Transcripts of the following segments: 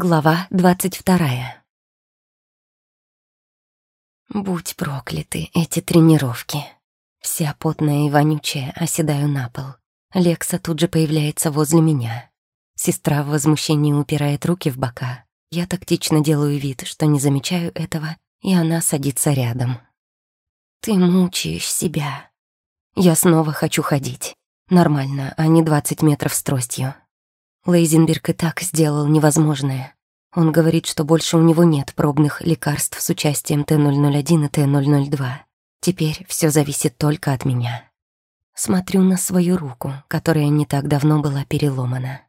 Глава двадцать вторая. Будь прокляты эти тренировки. Вся потная и вонючая оседаю на пол. Лекса тут же появляется возле меня. Сестра в возмущении упирает руки в бока. Я тактично делаю вид, что не замечаю этого, и она садится рядом. Ты мучаешь себя. Я снова хочу ходить. Нормально, а не двадцать метров с тростью. Лейзенберг и так сделал невозможное. Он говорит, что больше у него нет пробных лекарств с участием Т-001 и Т-002. Теперь все зависит только от меня. Смотрю на свою руку, которая не так давно была переломана.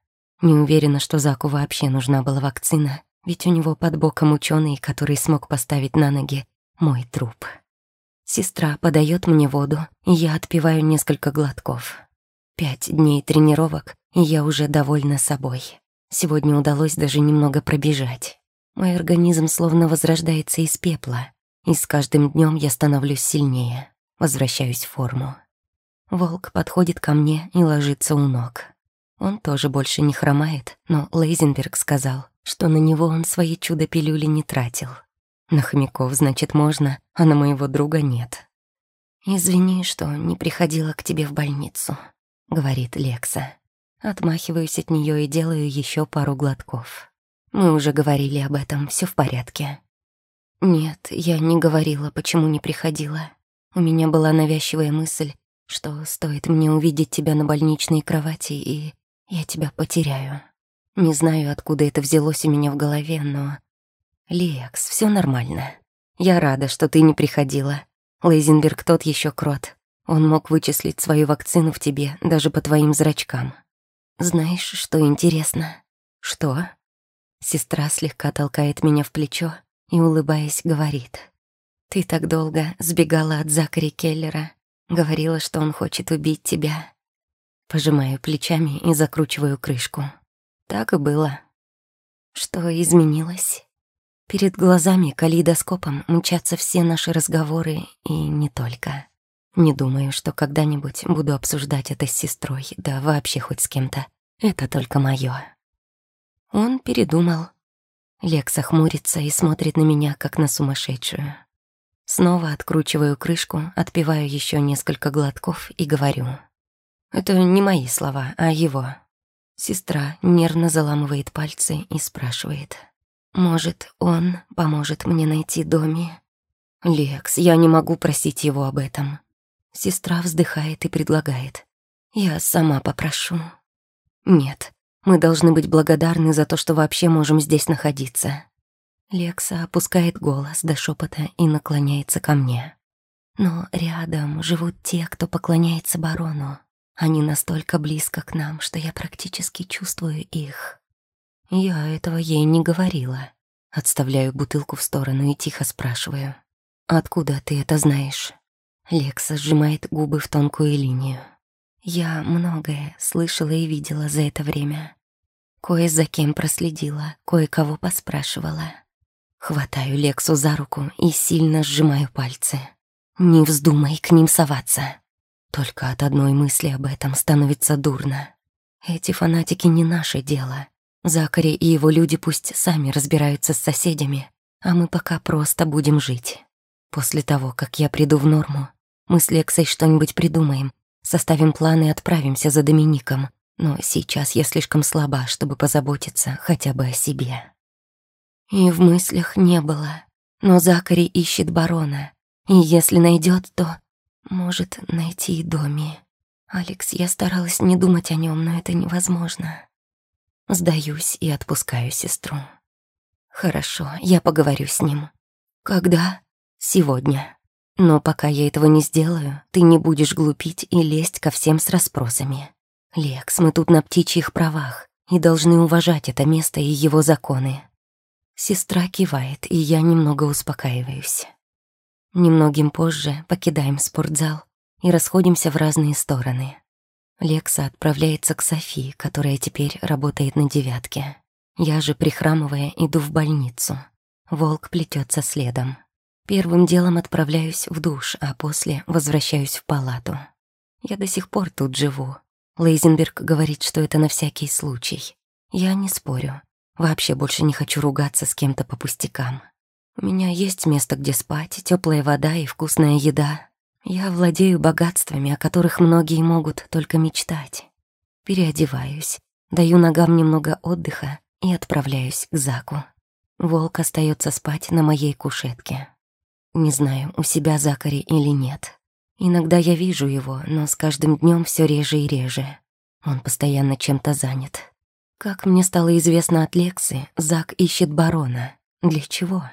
Не уверена, что Заку вообще нужна была вакцина, ведь у него под боком ученый, который смог поставить на ноги мой труп. Сестра подает мне воду, и я отпиваю несколько глотков. Пять дней тренировок, и я уже довольна собой. Сегодня удалось даже немного пробежать. Мой организм словно возрождается из пепла, и с каждым днем я становлюсь сильнее, возвращаюсь в форму. Волк подходит ко мне и ложится у ног. Он тоже больше не хромает, но Лейзенберг сказал, что на него он свои чудо-пилюли не тратил. На хомяков, значит, можно, а на моего друга нет. «Извини, что не приходила к тебе в больницу», — говорит Лекса. Отмахиваюсь от нее и делаю еще пару глотков. Мы уже говорили об этом, все в порядке. Нет, я не говорила, почему не приходила. У меня была навязчивая мысль, что стоит мне увидеть тебя на больничной кровати, и я тебя потеряю. Не знаю, откуда это взялось у меня в голове, но... Лекс, все нормально. Я рада, что ты не приходила. Лейзенберг тот еще крот. Он мог вычислить свою вакцину в тебе даже по твоим зрачкам. Знаешь, что интересно? Что? Сестра слегка толкает меня в плечо и, улыбаясь, говорит. Ты так долго сбегала от Закари Келлера, говорила, что он хочет убить тебя. Пожимаю плечами и закручиваю крышку. Так и было. Что изменилось? Перед глазами калейдоскопом мчатся все наши разговоры и не только. Не думаю, что когда-нибудь буду обсуждать это с сестрой, да вообще хоть с кем-то. Это только моё. Он передумал. Лекса хмурится и смотрит на меня, как на сумасшедшую. Снова откручиваю крышку, отпиваю еще несколько глотков и говорю. Это не мои слова, а его. Сестра нервно заламывает пальцы и спрашивает. «Может, он поможет мне найти Доми?» «Лекс, я не могу просить его об этом. Сестра вздыхает и предлагает. «Я сама попрошу». «Нет, мы должны быть благодарны за то, что вообще можем здесь находиться». Лекса опускает голос до шепота и наклоняется ко мне. «Но рядом живут те, кто поклоняется барону. Они настолько близко к нам, что я практически чувствую их». Я этого ей не говорила. Отставляю бутылку в сторону и тихо спрашиваю. «Откуда ты это знаешь?» Лекса сжимает губы в тонкую линию. Я многое слышала и видела за это время. Кое за кем проследила, кое-кого поспрашивала. Хватаю Лексу за руку и сильно сжимаю пальцы. Не вздумай к ним соваться. Только от одной мысли об этом становится дурно. Эти фанатики не наше дело. Закари и его люди пусть сами разбираются с соседями, а мы пока просто будем жить. После того, как я приду в норму, мы с Лексой что-нибудь придумаем, составим план и отправимся за Домиником. Но сейчас я слишком слаба, чтобы позаботиться хотя бы о себе. И в мыслях не было. Но Закари ищет барона. И если найдет, то может найти и Доми. Алекс, я старалась не думать о нем, но это невозможно. Сдаюсь и отпускаю сестру. Хорошо, я поговорю с ним. Когда? Сегодня. Но пока я этого не сделаю, ты не будешь глупить и лезть ко всем с расспросами. Лекс, мы тут на птичьих правах и должны уважать это место и его законы. Сестра кивает, и я немного успокаиваюсь. Немногим позже покидаем спортзал и расходимся в разные стороны. Лекса отправляется к Софии, которая теперь работает на девятке. Я же, прихрамывая, иду в больницу. Волк плетется следом. Первым делом отправляюсь в душ, а после возвращаюсь в палату. Я до сих пор тут живу. Лейзенберг говорит, что это на всякий случай. Я не спорю. Вообще больше не хочу ругаться с кем-то по пустякам. У меня есть место, где спать, теплая вода и вкусная еда. Я владею богатствами, о которых многие могут только мечтать. Переодеваюсь, даю ногам немного отдыха и отправляюсь к Заку. Волк остается спать на моей кушетке. Не знаю, у себя Закари или нет. Иногда я вижу его, но с каждым днем все реже и реже. Он постоянно чем-то занят. Как мне стало известно от Лексы, Зак ищет барона. Для чего?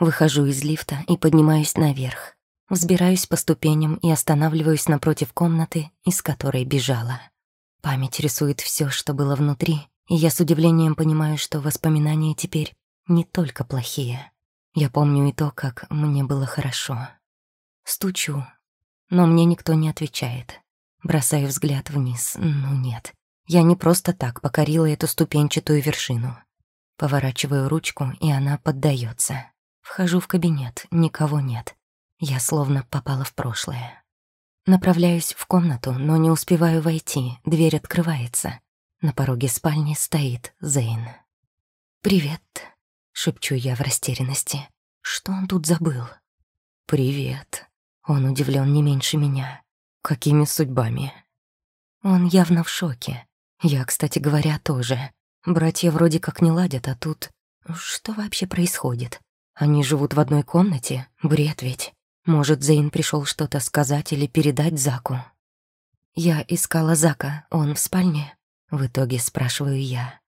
Выхожу из лифта и поднимаюсь наверх. Взбираюсь по ступеням и останавливаюсь напротив комнаты, из которой бежала. Память рисует все, что было внутри, и я с удивлением понимаю, что воспоминания теперь не только плохие. Я помню и то, как мне было хорошо. Стучу, но мне никто не отвечает. Бросаю взгляд вниз. Ну нет, я не просто так покорила эту ступенчатую вершину. Поворачиваю ручку, и она поддается. Вхожу в кабинет, никого нет. Я словно попала в прошлое. Направляюсь в комнату, но не успеваю войти, дверь открывается. На пороге спальни стоит Зейн. «Привет», — шепчу я в растерянности. «Что он тут забыл?» «Привет». Он удивлен не меньше меня. «Какими судьбами?» Он явно в шоке. Я, кстати говоря, тоже. Братья вроде как не ладят, а тут... Что вообще происходит? Они живут в одной комнате? Бред ведь. Может, Зейн пришел что-то сказать или передать Заку? Я искала Зака, он в спальне? В итоге спрашиваю я.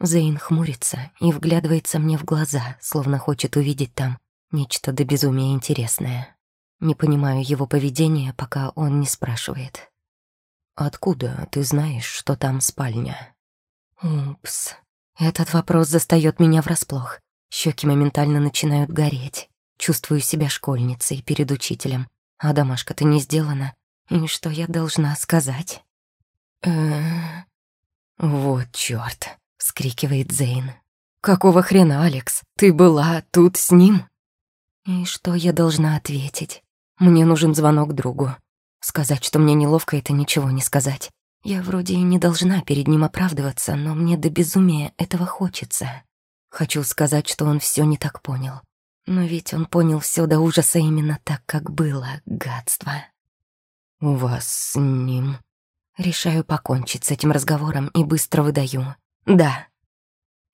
Зейн хмурится и вглядывается мне в глаза, словно хочет увидеть там нечто до безумия интересное. Не понимаю его поведения, пока он не спрашивает. «Откуда ты знаешь, что там спальня?» Упс. Этот вопрос застаёт меня врасплох. Щеки моментально начинают гореть. Чувствую себя школьницей перед учителем. А домашка-то не сделана. И что я должна сказать? э «Вот чёрт!» — вскрикивает Зейн. «Какого хрена, Алекс? Ты была тут с ним?» И что я должна ответить? Мне нужен звонок другу. Сказать, что мне неловко, это ничего не сказать. Я вроде и не должна перед ним оправдываться, но мне до безумия этого хочется. Хочу сказать, что он все не так понял. Но ведь он понял все до ужаса именно так, как было, гадство. «У вас с ним...» Решаю покончить с этим разговором и быстро выдаю. «Да».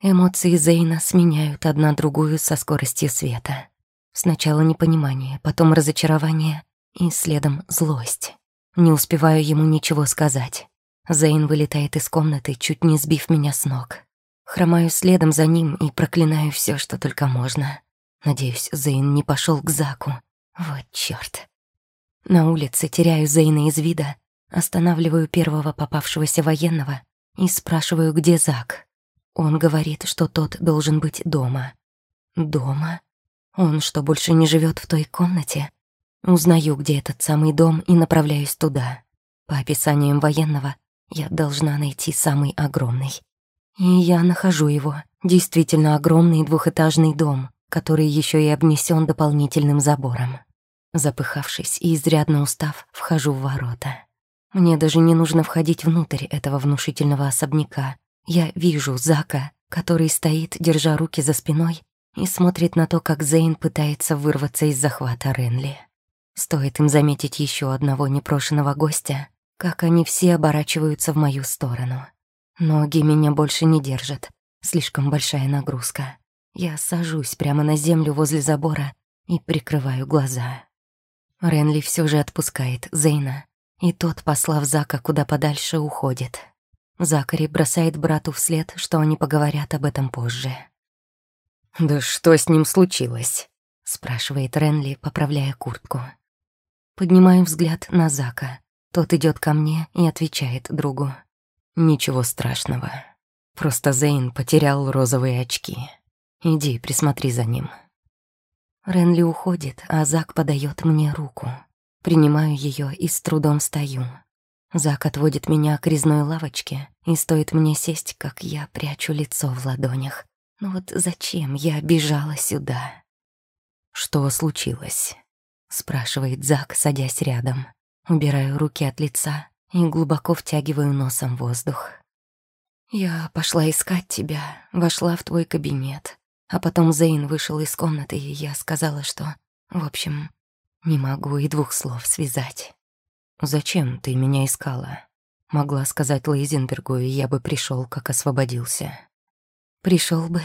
Эмоции Зейна сменяют одна другую со скоростью света. Сначала непонимание, потом разочарование и следом злость. Не успеваю ему ничего сказать. Зейн вылетает из комнаты, чуть не сбив меня с ног. Хромаю следом за ним и проклинаю все, что только можно. Надеюсь, Зейн не пошел к Заку. Вот чёрт. На улице теряю Зейна из вида, останавливаю первого попавшегося военного и спрашиваю, где Зак. Он говорит, что тот должен быть дома. Дома? Он что, больше не живет в той комнате? Узнаю, где этот самый дом, и направляюсь туда. По описаниям военного, я должна найти самый огромный. И я нахожу его. Действительно огромный двухэтажный дом, который еще и обнесен дополнительным забором. Запыхавшись и изрядно устав, вхожу в ворота. Мне даже не нужно входить внутрь этого внушительного особняка. Я вижу Зака, который стоит, держа руки за спиной, и смотрит на то, как Зейн пытается вырваться из захвата Ренли. Стоит им заметить еще одного непрошенного гостя, как они все оборачиваются в мою сторону. Ноги меня больше не держат. Слишком большая нагрузка. Я сажусь прямо на землю возле забора и прикрываю глаза. Ренли все же отпускает Зейна, и тот, послав Зака куда подальше, уходит. Закари бросает брату вслед, что они поговорят об этом позже. «Да что с ним случилось?» — спрашивает Ренли, поправляя куртку. Поднимаю взгляд на Зака. Тот идет ко мне и отвечает другу. Ничего страшного. Просто Зейн потерял розовые очки. Иди, присмотри за ним. Ренли уходит, а Зак подает мне руку. Принимаю ее и с трудом стою. Зак отводит меня к резной лавочке, и стоит мне сесть, как я прячу лицо в ладонях. Ну вот зачем я бежала сюда? «Что случилось?» — спрашивает Зак, садясь рядом. Убираю руки от лица и глубоко втягиваю носом воздух. Я пошла искать тебя, вошла в твой кабинет, а потом Зейн вышел из комнаты, и я сказала, что, в общем, не могу и двух слов связать. «Зачем ты меня искала?» Могла сказать Лейзенбергу, и я бы пришел, как освободился. Пришел бы.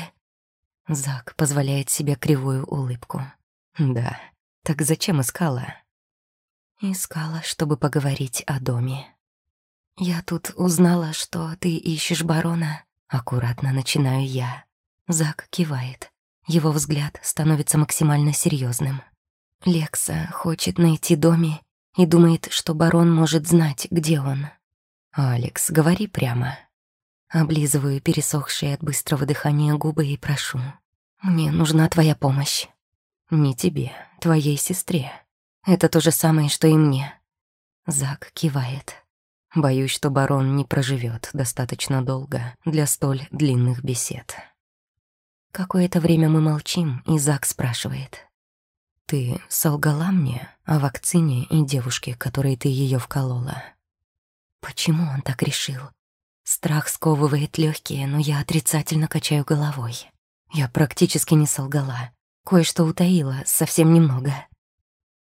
Зак позволяет себе кривую улыбку. Да. Так зачем искала? Искала, чтобы поговорить о доме. Я тут узнала, что ты ищешь барона. Аккуратно начинаю я. Зак кивает. Его взгляд становится максимально серьезным. Лекса хочет найти доме и думает, что барон может знать, где он. «Алекс, говори прямо». Облизываю пересохшие от быстрого дыхания губы и прошу. «Мне нужна твоя помощь». «Не тебе, твоей сестре. Это то же самое, что и мне». Зак кивает. Боюсь, что барон не проживет достаточно долго для столь длинных бесед. Какое-то время мы молчим, и Зак спрашивает. «Ты солгала мне о вакцине и девушке, которой ты ее вколола?» Почему он так решил? Страх сковывает легкие, но я отрицательно качаю головой. Я практически не солгала. Кое-что утаила, совсем немного.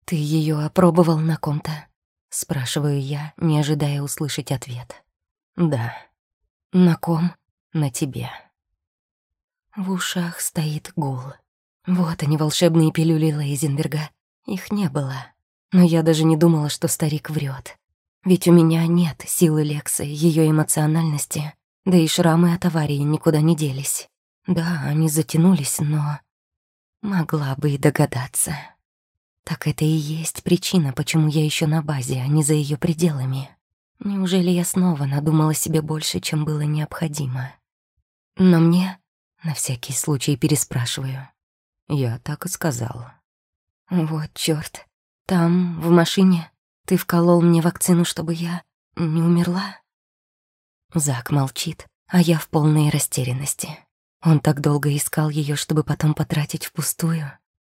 «Ты ее опробовал на ком-то?» Спрашиваю я, не ожидая услышать ответ. «Да». «На ком?» «На тебе». В ушах стоит гул. Вот они, волшебные пилюли Лейзенберга. Их не было. Но я даже не думала, что старик врет. Ведь у меня нет силы Лексы, ее эмоциональности, да и шрамы от аварии никуда не делись. Да, они затянулись, но... Могла бы и догадаться. Так это и есть причина, почему я еще на базе, а не за ее пределами. Неужели я снова надумала себе больше, чем было необходимо? Но мне, на всякий случай, переспрашиваю. Я так и сказал. Вот чёрт. Там, в машине, ты вколол мне вакцину, чтобы я не умерла?» Зак молчит, а я в полной растерянности. Он так долго искал ее, чтобы потом потратить впустую.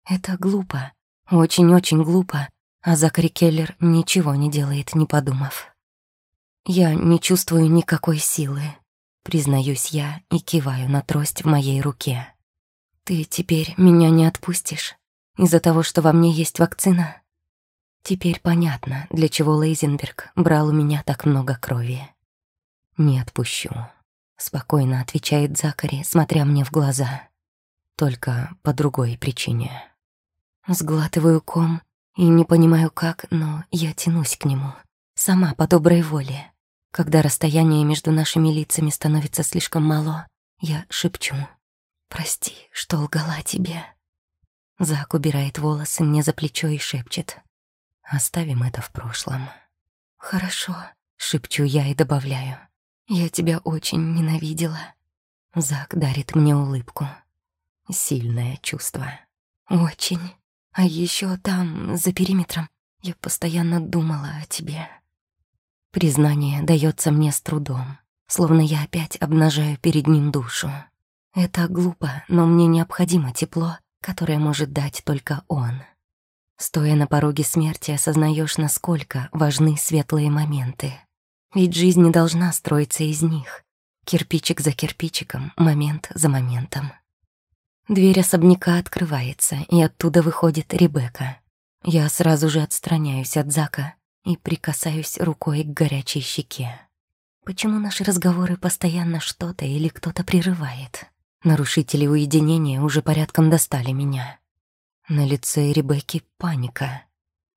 Это глупо, очень-очень глупо, а Закари Келлер ничего не делает, не подумав. Я не чувствую никакой силы, признаюсь я и киваю на трость в моей руке. Ты теперь меня не отпустишь из-за того, что во мне есть вакцина? Теперь понятно, для чего Лейзенберг брал у меня так много крови. «Не отпущу», — спокойно отвечает Закари, смотря мне в глаза. «Только по другой причине». Сглатываю ком и не понимаю как, но я тянусь к нему. Сама по доброй воле. Когда расстояние между нашими лицами становится слишком мало, я шепчу. «Прости, что лгала тебе». Зак убирает волосы мне за плечо и шепчет. Оставим это в прошлом. Хорошо, шепчу я и добавляю. Я тебя очень ненавидела. Зак дарит мне улыбку. Сильное чувство. Очень. А еще там, за периметром, я постоянно думала о тебе. Признание дается мне с трудом, словно я опять обнажаю перед ним душу. Это глупо, но мне необходимо тепло, которое может дать только он. Стоя на пороге смерти, осознаешь, насколько важны светлые моменты. Ведь жизнь не должна строиться из них. Кирпичик за кирпичиком, момент за моментом. Дверь особняка открывается, и оттуда выходит Ребекка. Я сразу же отстраняюсь от Зака и прикасаюсь рукой к горячей щеке. Почему наши разговоры постоянно что-то или кто-то прерывает? Нарушители уединения уже порядком достали меня. На лице Ребекки паника.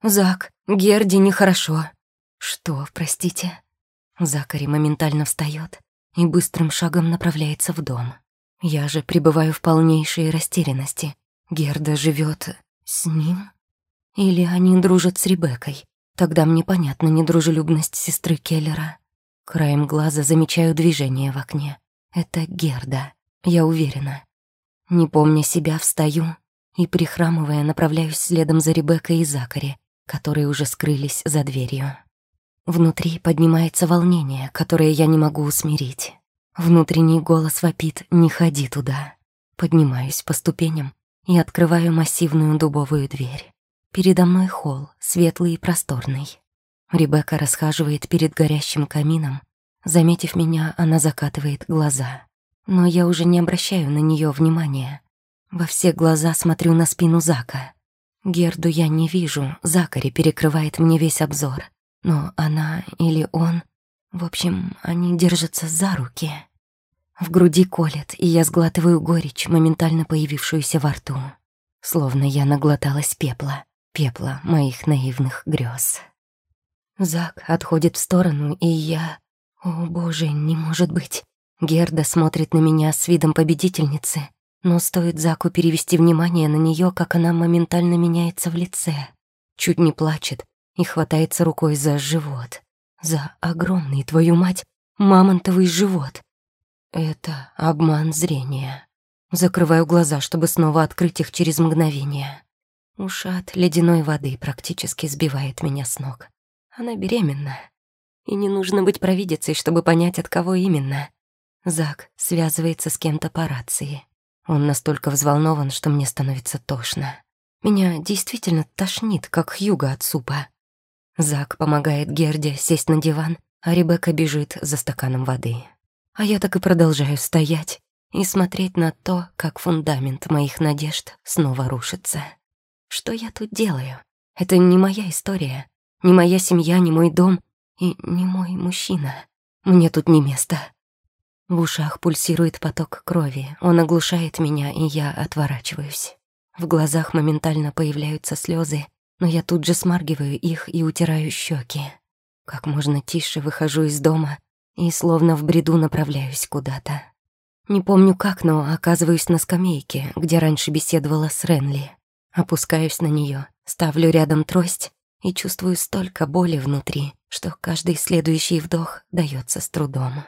«Зак, Герди нехорошо». «Что, простите?» Закари моментально встает и быстрым шагом направляется в дом. Я же пребываю в полнейшей растерянности. Герда живет с ним? Или они дружат с Ребеккой? Тогда мне понятна недружелюбность сестры Келлера. Краем глаза замечаю движение в окне. Это Герда, я уверена. Не помня себя, встаю и, прихрамывая, направляюсь следом за Ребеккой и Закари, которые уже скрылись за дверью. Внутри поднимается волнение, которое я не могу усмирить. Внутренний голос вопит «Не ходи туда». Поднимаюсь по ступеням и открываю массивную дубовую дверь. Передо мной холл, светлый и просторный. Ребекка расхаживает перед горящим камином, Заметив меня, она закатывает глаза. Но я уже не обращаю на нее внимания. Во все глаза смотрю на спину Зака. Герду я не вижу, Закари перекрывает мне весь обзор. Но она или он... В общем, они держатся за руки. В груди колет, и я сглатываю горечь, моментально появившуюся во рту. Словно я наглоталась пепла, пепла моих наивных грез. Зак отходит в сторону, и я... О, боже, не может быть. Герда смотрит на меня с видом победительницы, но стоит Заку перевести внимание на нее, как она моментально меняется в лице. Чуть не плачет и хватается рукой за живот. За огромный, твою мать, мамонтовый живот. Это обман зрения. Закрываю глаза, чтобы снова открыть их через мгновение. Ушат ледяной воды практически сбивает меня с ног. Она беременна. И не нужно быть провидицей, чтобы понять, от кого именно. Зак связывается с кем-то по рации. Он настолько взволнован, что мне становится тошно. Меня действительно тошнит, как Хьюга от супа. Зак помогает Герде сесть на диван, а Ребекка бежит за стаканом воды. А я так и продолжаю стоять и смотреть на то, как фундамент моих надежд снова рушится. Что я тут делаю? Это не моя история, не моя семья, не мой дом и не мой мужчина. Мне тут не место. В ушах пульсирует поток крови, он оглушает меня, и я отворачиваюсь. В глазах моментально появляются слезы, но я тут же смаргиваю их и утираю щеки. Как можно тише выхожу из дома и словно в бреду направляюсь куда-то. Не помню как, но оказываюсь на скамейке, где раньше беседовала с Ренли. Опускаюсь на нее, ставлю рядом трость и чувствую столько боли внутри, что каждый следующий вдох дается с трудом.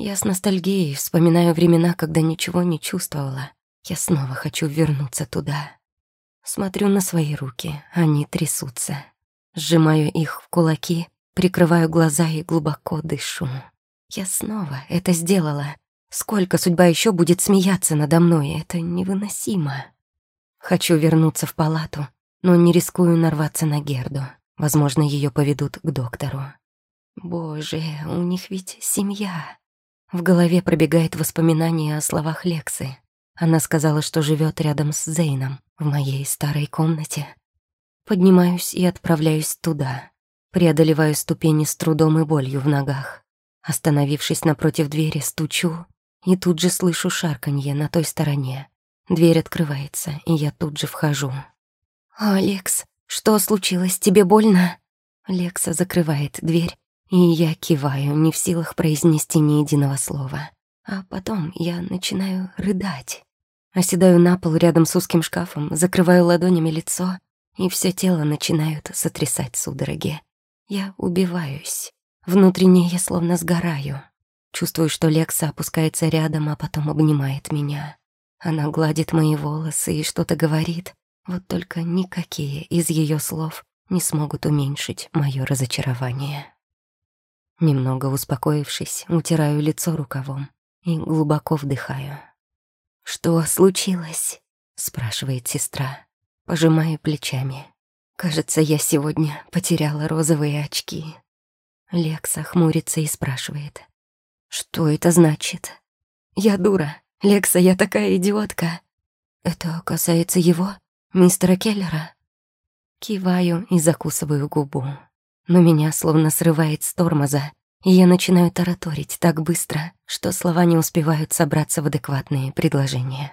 Я с ностальгией вспоминаю времена, когда ничего не чувствовала. Я снова хочу вернуться туда. Смотрю на свои руки, они трясутся. Сжимаю их в кулаки, прикрываю глаза и глубоко дышу. Я снова это сделала. Сколько судьба еще будет смеяться надо мной, это невыносимо. Хочу вернуться в палату, но не рискую нарваться на Герду. Возможно, ее поведут к доктору. Боже, у них ведь семья. В голове пробегает воспоминание о словах Лексы. Она сказала, что живет рядом с Зейном, в моей старой комнате. Поднимаюсь и отправляюсь туда. Преодолеваю ступени с трудом и болью в ногах. Остановившись напротив двери, стучу, и тут же слышу шарканье на той стороне. Дверь открывается, и я тут же вхожу. «Алекс, что случилось? Тебе больно?» Лекса закрывает дверь и я киваю, не в силах произнести ни единого слова. А потом я начинаю рыдать. Оседаю на пол рядом с узким шкафом, закрываю ладонями лицо, и все тело начинают сотрясать судороги. Я убиваюсь. Внутренне я словно сгораю. Чувствую, что Лекса опускается рядом, а потом обнимает меня. Она гладит мои волосы и что-то говорит, вот только никакие из ее слов не смогут уменьшить мое разочарование. Немного успокоившись, утираю лицо рукавом и глубоко вдыхаю. «Что случилось?» — спрашивает сестра. Пожимаю плечами. «Кажется, я сегодня потеряла розовые очки». Лекса хмурится и спрашивает. «Что это значит?» «Я дура. Лекса, я такая идиотка». «Это касается его, мистера Келлера?» Киваю и закусываю губу но меня словно срывает с тормоза, и я начинаю тараторить так быстро, что слова не успевают собраться в адекватные предложения.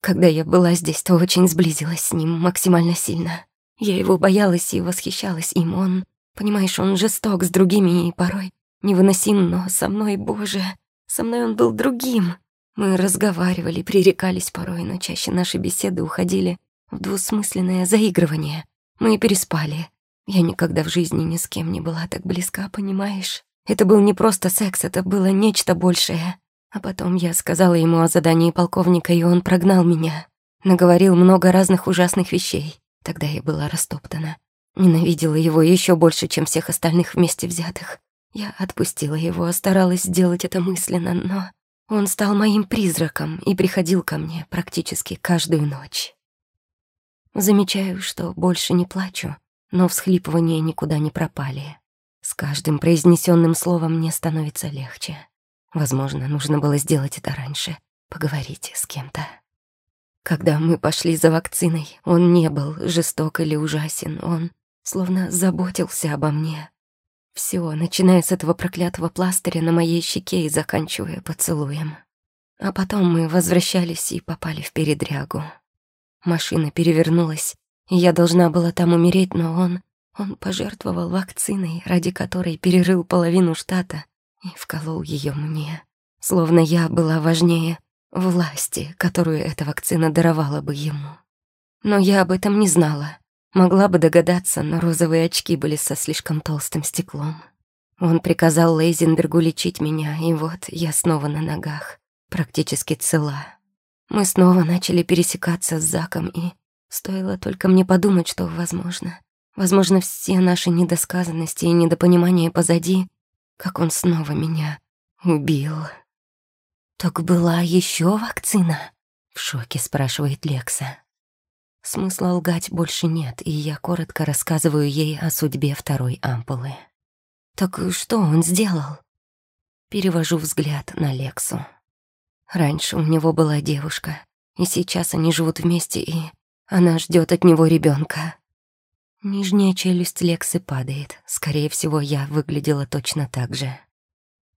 Когда я была здесь, то очень сблизилась с ним максимально сильно. Я его боялась и восхищалась им. Он, понимаешь, он жесток с другими и порой невыносим, но со мной, боже, со мной он был другим. Мы разговаривали, пререкались порой, но чаще наши беседы уходили в двусмысленное заигрывание. Мы переспали, я никогда в жизни ни с кем не была так близка, понимаешь? Это был не просто секс, это было нечто большее. А потом я сказала ему о задании полковника, и он прогнал меня. Наговорил много разных ужасных вещей. Тогда я была растоптана. Ненавидела его еще больше, чем всех остальных вместе взятых. Я отпустила его, старалась сделать это мысленно, но он стал моим призраком и приходил ко мне практически каждую ночь. Замечаю, что больше не плачу, но всхлипывания никуда не пропали. С каждым произнесенным словом мне становится легче. Возможно, нужно было сделать это раньше, поговорить с кем-то. Когда мы пошли за вакциной, он не был жесток или ужасен, он словно заботился обо мне. Все, начиная с этого проклятого пластыря на моей щеке и заканчивая поцелуем. А потом мы возвращались и попали в передрягу. Машина перевернулась, я должна была там умереть, но он... Он пожертвовал вакциной, ради которой перерыл половину штата и вколол ее мне. Словно я была важнее власти, которую эта вакцина даровала бы ему. Но я об этом не знала. Могла бы догадаться, но розовые очки были со слишком толстым стеклом. Он приказал Лейзенбергу лечить меня, и вот я снова на ногах, практически цела. Мы снова начали пересекаться с Заком, и стоило только мне подумать, что возможно. Возможно, все наши недосказанности и недопонимания позади, как он снова меня убил. «Так была еще вакцина?» — в шоке спрашивает Лекса. Смысла лгать больше нет, и я коротко рассказываю ей о судьбе второй ампулы. «Так что он сделал?» Перевожу взгляд на Лексу. Раньше у него была девушка, и сейчас они живут вместе, и она ждет от него ребенка. Нижняя челюсть Лексы падает. Скорее всего, я выглядела точно так же.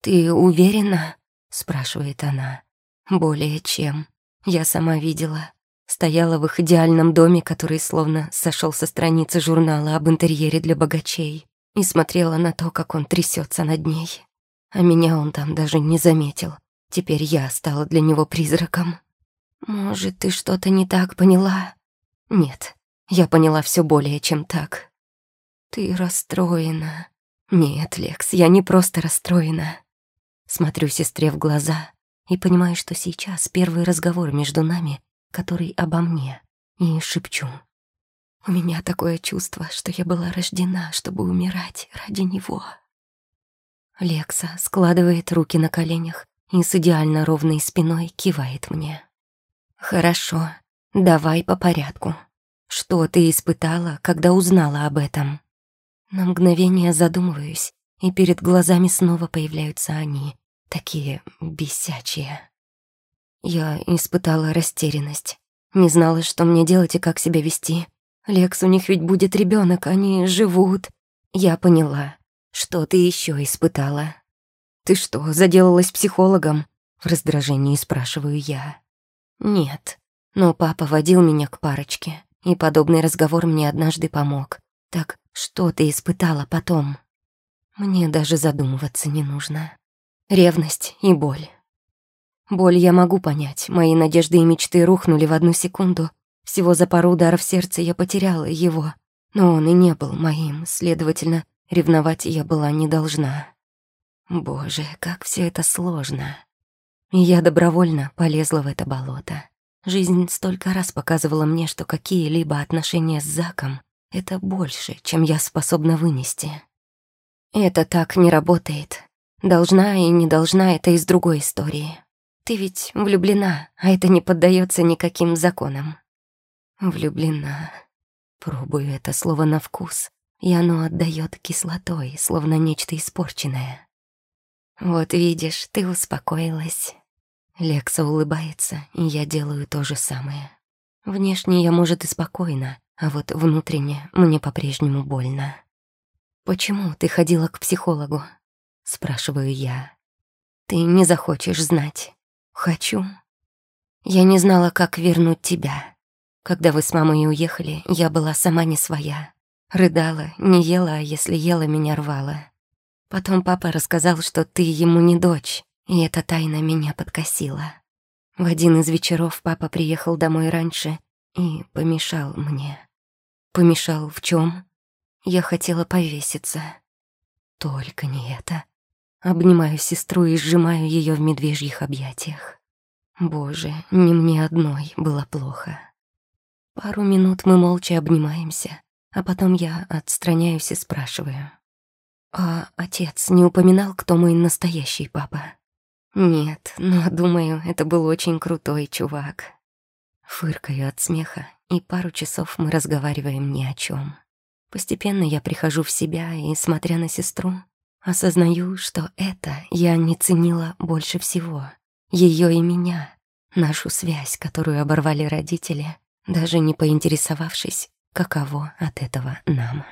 «Ты уверена?» — спрашивает она. «Более чем. Я сама видела стояла в их идеальном доме, который словно сошел со страницы журнала об интерьере для богачей, и смотрела на то, как он трясется над ней. А меня он там даже не заметил. Теперь я стала для него призраком. Может, ты что-то не так поняла? Нет, я поняла все более чем так. Ты расстроена. Нет, Лекс, я не просто расстроена. Смотрю сестре в глаза и понимаю, что сейчас первый разговор между нами который обо мне, и шепчу. У меня такое чувство, что я была рождена, чтобы умирать ради него. Лекса складывает руки на коленях и с идеально ровной спиной кивает мне. «Хорошо, давай по порядку. Что ты испытала, когда узнала об этом?» На мгновение задумываюсь, и перед глазами снова появляются они, такие бесячие. Я испытала растерянность. Не знала, что мне делать и как себя вести. Лекс, у них ведь будет ребенок, они живут. Я поняла. Что ты еще испытала? Ты что, заделалась психологом? В раздражении спрашиваю я. Нет, но папа водил меня к парочке, и подобный разговор мне однажды помог. Так что ты испытала потом? Мне даже задумываться не нужно. Ревность и боль. Боль я могу понять, мои надежды и мечты рухнули в одну секунду. Всего за пару ударов сердца я потеряла его. Но он и не был моим, следовательно, ревновать я была не должна. Боже, как все это сложно. И я добровольно полезла в это болото. Жизнь столько раз показывала мне, что какие-либо отношения с Заком — это больше, чем я способна вынести. Это так не работает. Должна и не должна — это из другой истории. Ты ведь влюблена, а это не поддается никаким законам. Влюблена. Пробую это слово на вкус, и оно отдает кислотой, словно нечто испорченное. Вот видишь, ты успокоилась. Лекса улыбается, и я делаю то же самое. Внешне я, может, и спокойна, а вот внутренне мне по-прежнему больно. «Почему ты ходила к психологу?» — спрашиваю я. «Ты не захочешь знать. Хочу. Я не знала, как вернуть тебя. Когда вы с мамой уехали, я была сама не своя. Рыдала, не ела, а если ела, меня рвала. Потом папа рассказал, что ты ему не дочь, и эта тайна меня подкосила. В один из вечеров папа приехал домой раньше и помешал мне. Помешал в чем? Я хотела повеситься. Только не это. Обнимаю сестру и сжимаю ее в медвежьих объятиях. Боже, не мне одной было плохо. Пару минут мы молча обнимаемся, а потом я отстраняюсь и спрашиваю. «А отец не упоминал, кто мой настоящий папа?» «Нет, но, думаю, это был очень крутой чувак». Фыркаю от смеха, и пару часов мы разговариваем ни о чем. Постепенно я прихожу в себя и, смотря на сестру, осознаю, что это я не ценила больше всего. Ее и меня, нашу связь, которую оборвали родители, даже не поинтересовавшись, каково от этого нам.